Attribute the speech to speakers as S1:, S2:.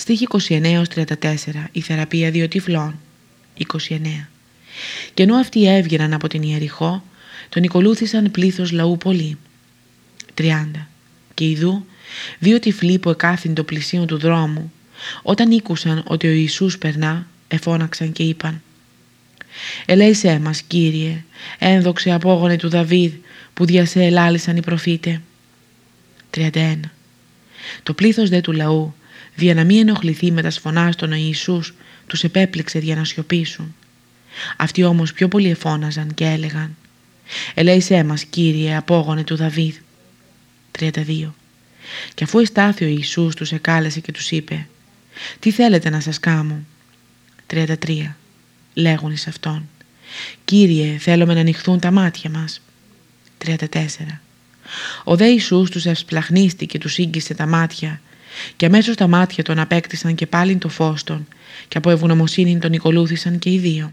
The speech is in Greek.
S1: Στοίχη 29-34 Η θεραπεία δύο τυφλών 29 Και ενώ αυτοί έβγαιναν από την Ιεριχώ τον οικολούθησαν πλήθος λαού πολύ 30 Και ειδού δύο τυφλοί που εκάθιν το πλησίον του δρόμου όταν ήκουσαν ότι ο Ιησούς περνά εφώναξαν και είπαν «Ελέησέ μας, Κύριε, ένδοξε απόγονε του Δαβίδ που δια σε ελάλησαν οι προφήτε». 31. Το πλήθος δε του λαού, δια να μην ενοχληθεί με τα σφωνάς των Ιησούς, τους επέπληξε για να σιωπήσουν. Αυτοί όμως πιο πολύ εφώναζαν και έλεγαν «Ελέησέ μας, Κύριε, απόγονε του Δαβίδ». 32. Και αφού εστάθη ο Ιησούς τους εκάλεσε και τους είπε «Τι θέλετε να σας κάμω» 33. Λέγουν εις αυτόν «Κύριε, θέλουμε να ανοιχθούν τα μάτια μας» 34. Ο δε Ιησούς τους ευσπλαχνίστη και τους ίγγισε τα μάτια και αμέσως τα μάτια των απέκτησαν και πάλιν το φως των και από ευγνωμοσύνη τον οικολούθησαν και οι δύο.